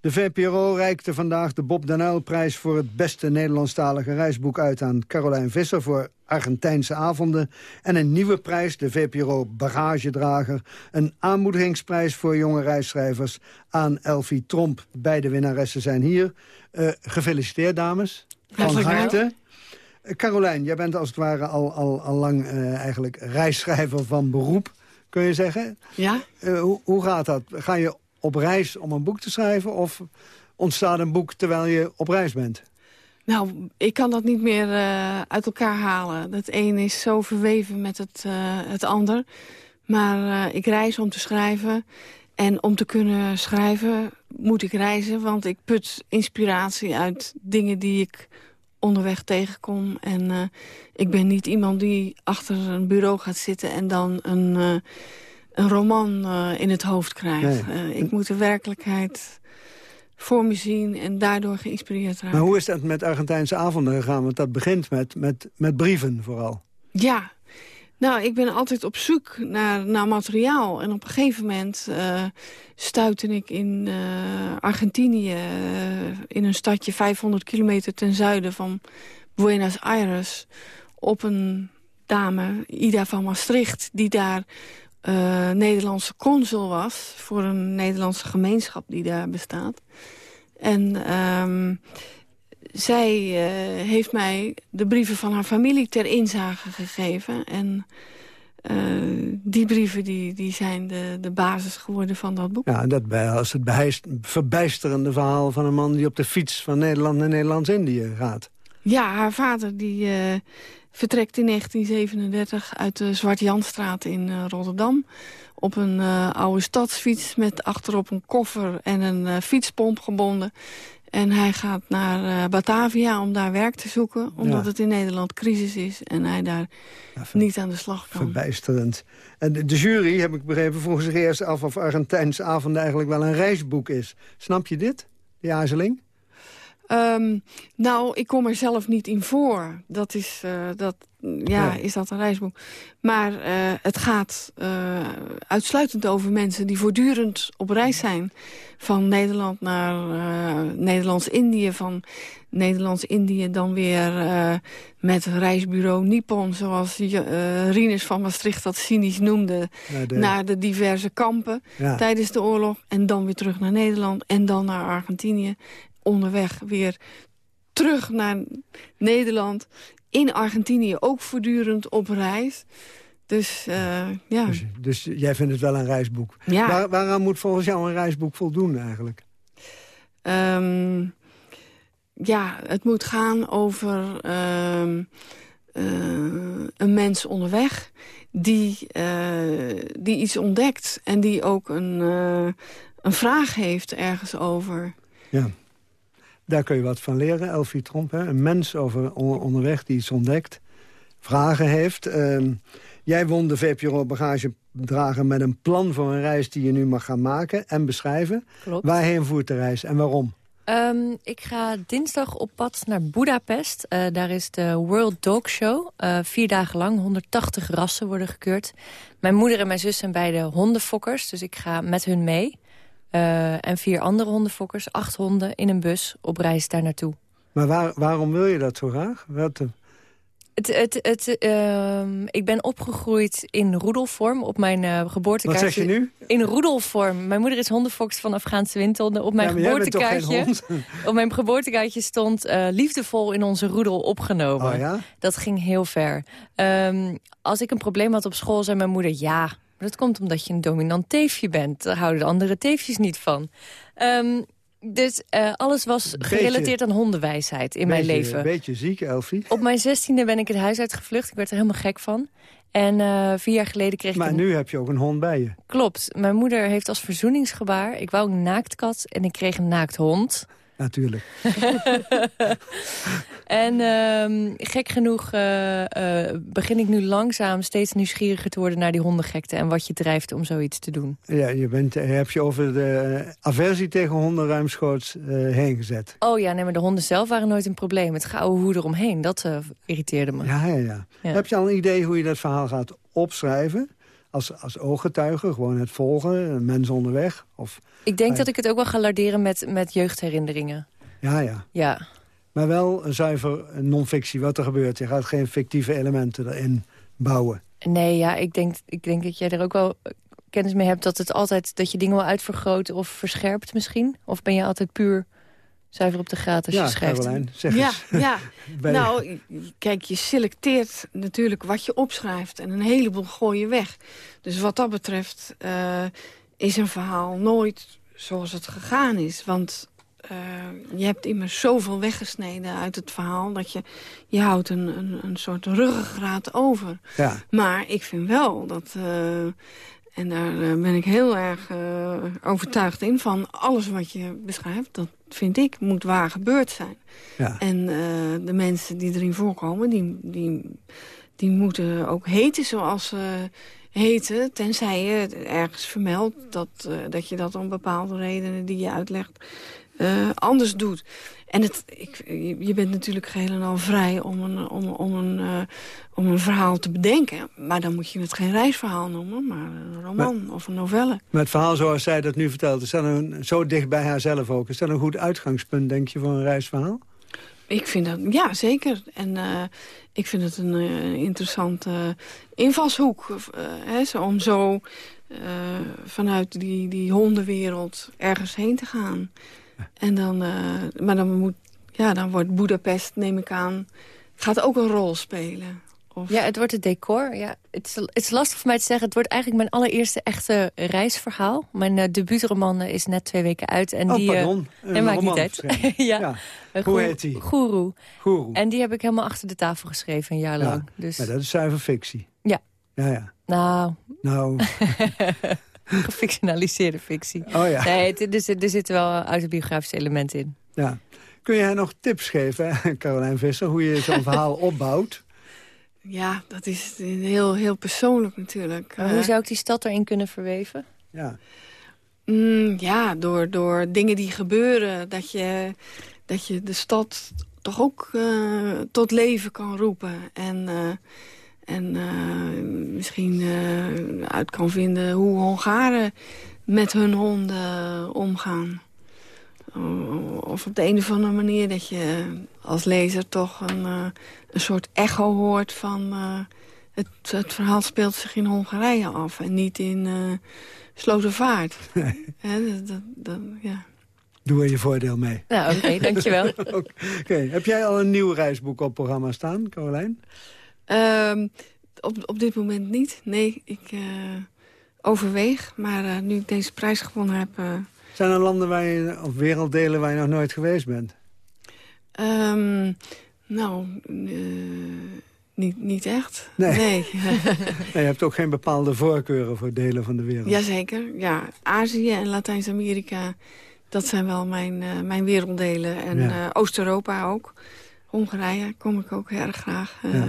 De VPRO reikte vandaag de Bob den Uyl-prijs... voor het beste Nederlandstalige reisboek uit aan Caroline Visser... voor Argentijnse avonden. En een nieuwe prijs, de VPRO Bagagedrager. Een aanmoedigingsprijs voor jonge reisschrijvers aan Elfie Tromp. Beide winnaressen zijn hier. Eh, gefeliciteerd, dames. Van harte. Carolijn, jij bent als het ware al, al, al lang eh, eigenlijk reisschrijver van beroep, kun je zeggen. Ja. Eh, hoe, hoe gaat dat? Ga je op reis om een boek te schrijven of ontstaat een boek terwijl je op reis bent? Nou, ik kan dat niet meer eh, uit elkaar halen. Het een is zo verweven met het, eh, het ander. Maar ik reis om te schrijven. En om te kunnen schrijven moet ik reizen. Want ik put inspiratie uit dingen die ik onderweg tegenkom. En eh, ik ben niet iemand die achter een bureau gaat zitten... en dan een, eh, een roman eh, in het hoofd krijgt. Nee. Ik moet de werkelijkheid voor me zien en daardoor geïnspireerd raken. Maar hoe is dat met Argentijnse avonden gegaan? Want dat begint met, met, met brieven vooral. Ja, nou, ik ben altijd op zoek naar, naar materiaal. En op een gegeven moment uh, stuitte ik in uh, Argentinië... Uh, in een stadje 500 kilometer ten zuiden van Buenos Aires... op een dame, Ida van Maastricht, die daar Nederlandse consul was... voor een Nederlandse gemeenschap die daar bestaat. En... Um, zij uh, heeft mij de brieven van haar familie ter inzage gegeven. En uh, die brieven die, die zijn de, de basis geworden van dat boek. Ja, dat als het beheist, verbijsterende verhaal van een man die op de fiets van Nederland naar Nederlands-Indië gaat. Ja, haar vader die uh, vertrekt in 1937 uit de Zwart-Janstraat in Rotterdam op een oude stadsfiets met achterop een koffer en een fietspomp gebonden. En hij gaat naar uh, Batavia om daar werk te zoeken. Omdat ja. het in Nederland crisis is en hij daar ja, niet aan de slag kan. Verbijsterend. En de, jury, heb ik begrepen, vroeg zich eerst af of Argentijnse avonden eigenlijk wel een reisboek is. Snap je dit, die aarzeling? Ehm, nou, ik kom er zelf niet in voor. Dat is, eh, dat, ja, is dat een reisboek. Maar eh, het gaat eh, uitsluitend over mensen die voortdurend op reis zijn. Van Nederland naar Nederlands-Indië. Van Nederlands-Indië dan weer met reisbureau Nippon... zoals Rinus van Maastricht dat cynisch noemde... Naar de- naar de diverse kampen Ja. tijdens de oorlog. En dan weer terug naar Nederland en dan naar Argentinië. Onderweg weer terug naar Nederland. In Argentinië ook voortdurend op reis. Dus eh, ja. Dus jij vindt het wel een reisboek. Ja. Waar, waaraan moet volgens jou een reisboek voldoen eigenlijk? Ehm, ja, het moet gaan over ehm, eh, een mens onderweg... Die, eh, die iets ontdekt en die ook een, een vraag heeft ergens over. Ja. Daar kun je wat van leren, Elfie Tromp. Hè? Een mens over on- onderweg die iets ontdekt, vragen heeft. Ehm, jij won de VPRO bagagedrager met een plan voor een reis... die je nu mag gaan maken en beschrijven. Klopt. Waarheen voert de reis en waarom? Ehm, ik ga dinsdag op pad naar Budapest. Eh, daar is de World Dog Show. Eh, vier dagen lang, 180 rassen worden gekeurd. Mijn moeder en mijn zus zijn beide hondenfokkers, dus ik ga met hun mee. Eh, en vier andere hondenfokkers, acht honden in een bus op reis daar naartoe. Maar waar, waarom wil je dat zo graag? Wat, eh, Het, het, het, ehm, ik ben opgegroeid in roedelvorm op mijn eh geboortekaartje. Wat zeg je nu? In roedelvorm. Mijn moeder is hondenfoks van Afghaanse windhonden. Op mijn Ja, geboortekaartje. [LAUGHS] Op mijn geboortekaartje stond liefdevol in onze roedel opgenomen. Oh ja? Dat ging heel ver. Ehm, als ik een probleem had op school, zei mijn moeder... ja, maar dat komt omdat je een dominant teefje bent. Daar houden de andere teefjes niet van. Ehm, dus eh, alles was Beetje- gerelateerd aan hondenwijsheid in mijn leven. Een beetje ziek, Elfie. Op mijn zestiende ben ik het huis uitgevlucht. Ik werd er helemaal gek van. En eh, vier jaar geleden kreeg ik Maar nu heb je ook een hond bij je. Klopt. Mijn moeder heeft als verzoeningsgebaar... ik wou een naaktkat en ik kreeg een naakthond. Natuurlijk. [LAUGHS] En ehm, gek genoeg eh, eh, begin ik nu langzaam steeds nieuwsgieriger te worden... naar die hondengekte en wat je drijft om zoiets te doen. Ja, je, bent, je hebt je over de aversie tegen honden ruimschoots eh, heen gezet. Oh ja, nee, maar de honden zelf waren nooit een probleem. Het gouden hoe eromheen, dat eh, irriteerde me. Ja, ja, ja, Ja. Heb je al een idee hoe je dat verhaal gaat opschrijven? Als, als ooggetuige, gewoon het volgen, een mens onderweg? Of, Ik denk dat ik het ook wel ga larderen met, met jeugdherinneringen. ja, ja. Ja. Maar wel een zuiver non-fictie, wat er gebeurt. Je gaat geen fictieve elementen erin bouwen. Nee, ja, ik denk, ik denk dat jij er ook wel eh, kennis mee hebt... dat, het altijd, dat je dingen wel uitvergroot of verscherpt misschien? Of ben je altijd puur zuiver op de graad als Ja, je schrijft? Caroline, zeg ja, eens. ja. [LAUGHS] Nou, kijk, je selecteert natuurlijk wat je opschrijft. En een heleboel gooi je weg. Dus wat dat betreft eh, is een verhaal nooit zoals het gegaan is. Want eh, je hebt immers zoveel weggesneden uit het verhaal... dat je, je houdt een, een, een soort ruggengraat over. Ja. Maar ik vind wel dat... eh, en daar eh, ben ik heel erg eh, overtuigd in van alles wat je beschrijft. Dat vind ik moet waar gebeurd zijn. Ja. En eh, de mensen die erin voorkomen, die, die, die moeten ook heten zoals ze heten. Tenzij je ergens vermeldt dat, dat je dat om bepaalde redenen die je uitlegt anders doet. En het, ik, je- bent natuurlijk geheel en al vrij om een, om, om, een, eh, om een verhaal te bedenken. Maar dan moet je het geen reisverhaal noemen, maar een roman of een novelle. Maar het verhaal zoals zij dat nu vertelt... is dat een, zo dicht bij haarzelf ook. Is dat een goed uitgangspunt, denk je, voor een reisverhaal? Ik vind dat, ja, zeker. En eh, ik vind het een eh, interessante invalshoek. hè, zo, om zo vanuit die, die hondenwereld ergens heen te gaan. En dan, eh, maar dan, moet, ja, dan wordt Budapest, neem ik aan, gaat ook een rol spelen. Of, Ja, het wordt het decor. Ja, het, is, het is lastig voor mij te zeggen. Het wordt eigenlijk mijn allereerste echte reisverhaal. Mijn eh, debuutroman eh, is net twee weken uit. En Oh, die, pardon. Nee, maakt niet uit. [LAUGHS] ja. Ja. Hoe heet die? Goeroe. Goeroe. En die heb ik helemaal achter de tafel geschreven, een jaar Ja. lang. Dus, Maar dat is zuiver fictie. Ja. Ja, ja. Nou, Nou, [LAUGHS] [LAUGHS] gefictionaliseerde fictie. Oh ja. Nee, het- er, zit- er zitten wel autobiografische elementen in. ja. Kun jij nog tips geven, [LAUGHS] hè, Caroline Visser... hoe je zo'n verhaal [LAUGHS] opbouwt? ja, dat is heel, heel persoonlijk natuurlijk. Maar Eh, hoe zou ik die stad erin kunnen verweven? Ja. Mm, ja, door, door dingen die gebeuren. Dat je, dat je de stad toch ook eh, tot leven kan roepen. En, eh, en eh, misschien eh, uit kan vinden hoe Hongaren met hun honden omgaan. O- Of op de een of andere manier dat je als lezer toch een, eh, een soort echo hoort van... eh, het, het verhaal speelt zich in Hongarije af en niet in eh Slotervaart. [LAUGHS] Hè, dat, dat, dat- ja. Doe er je voordeel mee. Nou, oké, dankjewel. [LAUGHS] Oké, heb jij al een nieuw reisboek op programma staan, Carolijn? Ehm, op, op dit moment niet. Nee, ik eh, overweeg. Maar eh, nu ik deze prijs gewonnen heb... eh, Zijn er landen waar je, of werelddelen waar je nog nooit geweest bent? ehm, nou, niet, niet echt. Nee. [LAUGHS] [LAUGHS] nee. Je hebt ook geen bepaalde voorkeuren voor delen van de wereld. Jazeker, ja. Azië en Latijns-Amerika, dat zijn wel mijn, mijn werelddelen. En Ja. Oost-Europa ook. Hongarije kom ik ook heel erg graag. Ja.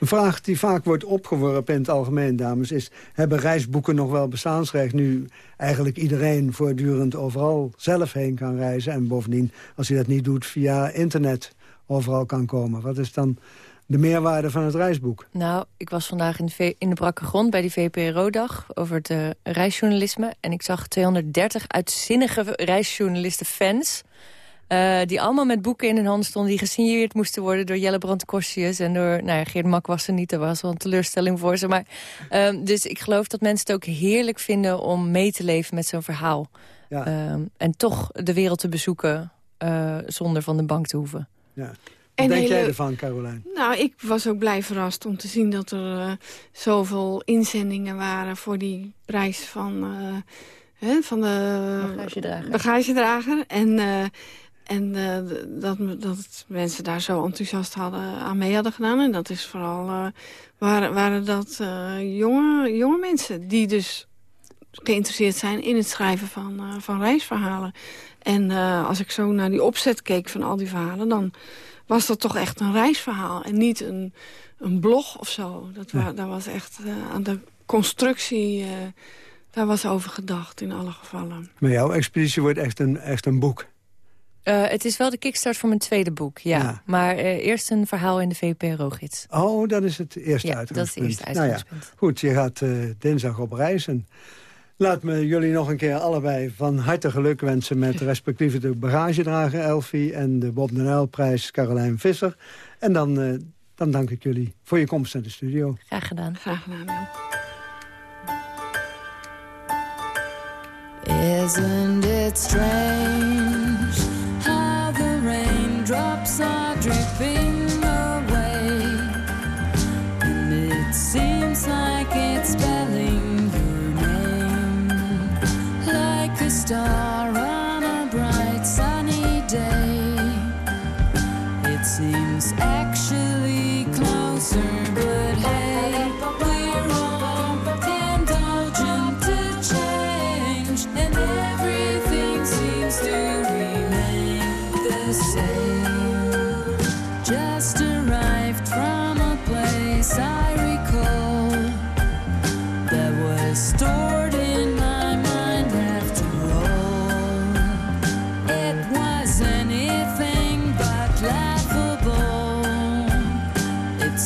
Een vraag die vaak wordt opgeworpen in het algemeen, dames, is... hebben reisboeken nog wel bestaansrecht nu eigenlijk iedereen voortdurend overal zelf heen kan reizen... en bovendien, als hij dat niet doet, via internet overal kan komen? Wat is dan de meerwaarde van het reisboek? Nou, ik was vandaag in de, in de brakke grond bij die VPRO-dag over het eh, reisjournalisme. En ik zag 230 uitzinnige reisjournalisten-fans... eh, die allemaal met boeken in hun hand stonden... die gesigneerd moesten worden door Jelle Brandt Korsius... en door, nou ja, Geert Mak was er niet, dat was wel een teleurstelling voor ze. Maar, ehm, dus ik geloof dat mensen het ook heerlijk vinden om mee te leven met zo'n verhaal. Ja. Ehm, en toch de wereld te bezoeken eh, zonder van de bank te hoeven. Ja. Wat En denk hele- jij ervan, Carolijn? Nou, ik was ook blij verrast om te zien dat er eh, zoveel inzendingen waren... voor die prijs van, eh, hè, van de Bagagedrager. bagagedrager. En, eh, en eh, dat, dat mensen daar zo enthousiast hadden, aan mee hadden gedaan. En dat is vooral, eh, waren, waren dat eh, jonge, jonge mensen die dus geïnteresseerd zijn in het schrijven van, van reisverhalen. En als ik zo naar die opzet keek van al die verhalen... dan was dat toch echt een reisverhaal en niet een, een blog of zo. Dat, wa daar was echt aan de constructie... daar was over gedacht in alle gevallen. Maar jouw expeditie wordt echt een, echt een boek. Eh, het is wel de kickstart voor mijn tweede boek, ja. Ja. Maar eh, eerst een verhaal in de VPRO-gids. Oh, dat is het eerste Ja, uitgangspunt. dat is het eerste Nou ja, uitgangspunt. goed, je gaat eh, dinsdag op reis. En laat me jullie nog een keer allebei van harte geluk wensen... met respectieve de bagagedrager Elfie en de Bob de Nijl-prijs Carolijn Visser. En dan, eh, dan dank ik jullie voor je komst naar de studio. Graag gedaan. Graag gedaan, ja. Isn't it strange dripping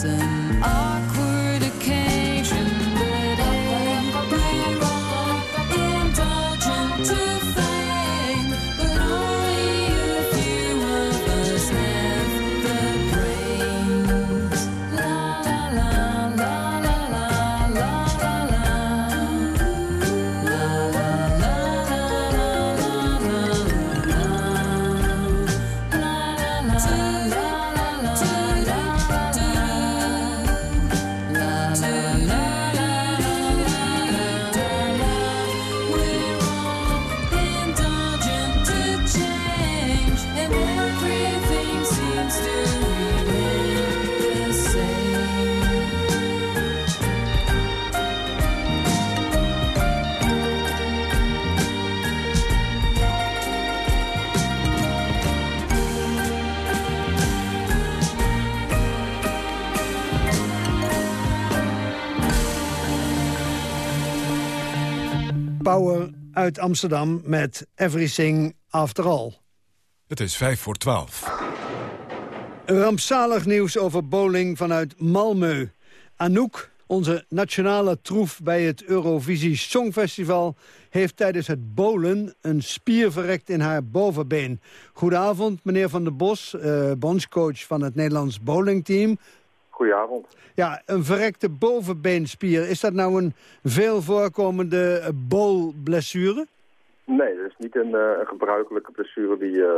listen. Power uit Amsterdam met Everything After All. Het is vijf voor twaalf. Rampzalig nieuws over bowling vanuit Malmö. Anouk, onze nationale troef bij het Eurovisie Songfestival... heeft tijdens het bowlen een spier verrekt in haar bovenbeen. Goedenavond, meneer Van der Bos, uh, bondscoach van het Nederlands bowlingteam. Goedenavond. Ja, een verrekte bovenbeenspier. Is dat nou een veel voorkomende bowlblessure? Nee, dat is niet een, uh, een gebruikelijke blessure die, uh,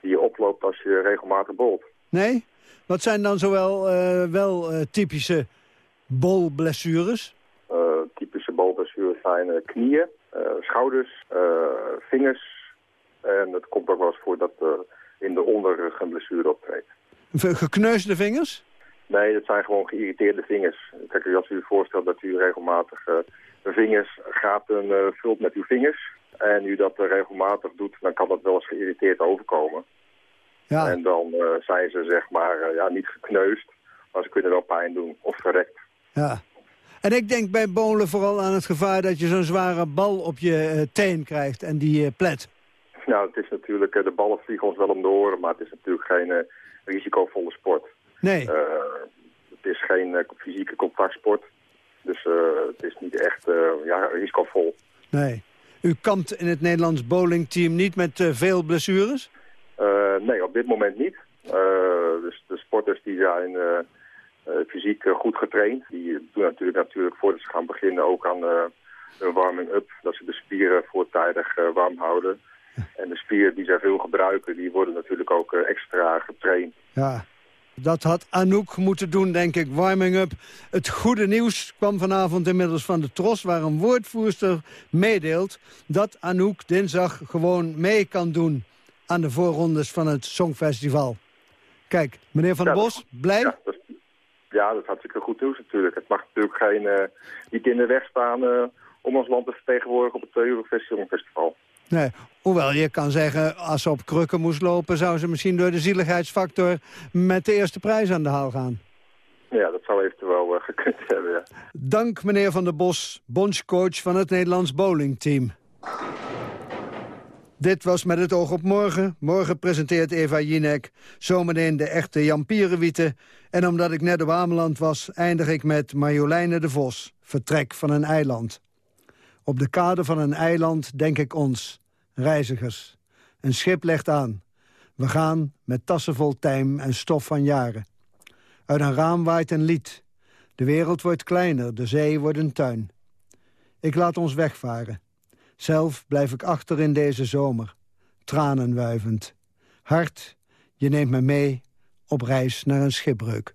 die je oploopt als je regelmatig bolt. Nee? Wat zijn dan zowel uh, wel typische bolblessures? Typische bolblessures zijn knieën, schouders, vingers. En het komt ook wel eens voor dat in de onderrug een blessure optreedt. Gekneusde vingers? Nee, dat zijn gewoon geïrriteerde vingers. Kijk, als u u voorstelt dat u regelmatig de vingers gaten vult met uw vingers... en u dat regelmatig doet, dan kan dat wel eens geïrriteerd overkomen. Ja. En dan uh, zijn ze zeg maar uh, ja, niet gekneusd, maar ze kunnen wel pijn doen of verrekt. Ja. En ik denk bij bolen vooral aan het gevaar dat je zo'n zware bal op je uh, teen krijgt en die plet. Nou, het is natuurlijk, de ballen vliegen ons wel om de oren, maar het is natuurlijk geen risicovolle sport. Nee. het is geen fysieke contactsport, dus het is niet echt ja, risicovol. Nee. U kampt in het Nederlands bowlingteam niet met veel blessures? Uh, nee, op dit moment niet. Uh, dus de sporters die zijn uh, fysiek goed getraind. Die doen natuurlijk, natuurlijk voordat ze gaan beginnen ook aan een warming-up. Dat ze de spieren voortijdig warm houden. En de spieren die zij veel gebruiken, die worden natuurlijk ook extra getraind. Ja, dat had Anouk moeten doen, denk ik, warming-up. Het goede nieuws kwam vanavond inmiddels van de Tros... waar een woordvoerster meedeelt dat Anouk dinsdag gewoon mee kan doen aan de voorrondes van het Songfestival. Kijk, meneer Van der ja, Bos, blij? Ja dat, is, ja, dat is hartstikke goed nieuws natuurlijk. Het mag natuurlijk geen, uh, niet in de weg staan uh, om ons land te vertegenwoordigen op het Eurofest Songfestival. Nee, hoewel je kan zeggen, als ze op krukken moest lopen... zou ze misschien door de zieligheidsfactor met de eerste prijs aan de haal gaan. Ja, dat zou eventueel uh, [LAUGHS] gekund hebben, ja. Dank meneer Van der Bos, bondscoach van het Nederlands bowlingteam. Dit was Met het oog op morgen. Morgen presenteert Eva Jinek zometeen de echte Jan Pierenwieten. En omdat ik net op Ameland was, eindig ik met Marjoleine de Vos. Vertrek van een eiland. Op de kade van een eiland denk ik ons, reizigers. Een schip legt aan. We gaan met tassen vol tijm en stof van jaren. Uit een raam waait een lied. De wereld wordt kleiner, de zee wordt een tuin. Ik laat ons wegvaren. Zelf blijf ik achter in deze zomer, tranen wuivend. Hart, je neemt me mee op reis naar een schipbreuk.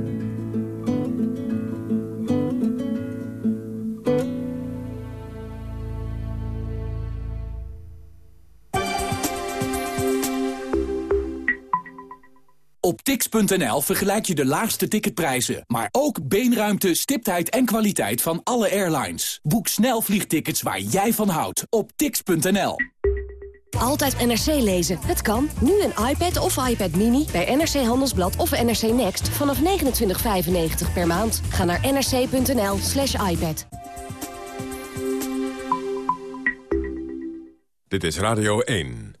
Op tix.nl vergelijk je de laagste ticketprijzen, maar ook beenruimte, stiptheid en kwaliteit van alle airlines. Boek snel vliegtickets waar jij van houdt op tix.nl. Altijd NRC lezen. Het kan. Nu een iPad of iPad Mini bij NRC Handelsblad of NRC Next vanaf 29,95 per maand. Ga naar nrc.nl slash iPad. Dit is Radio 1.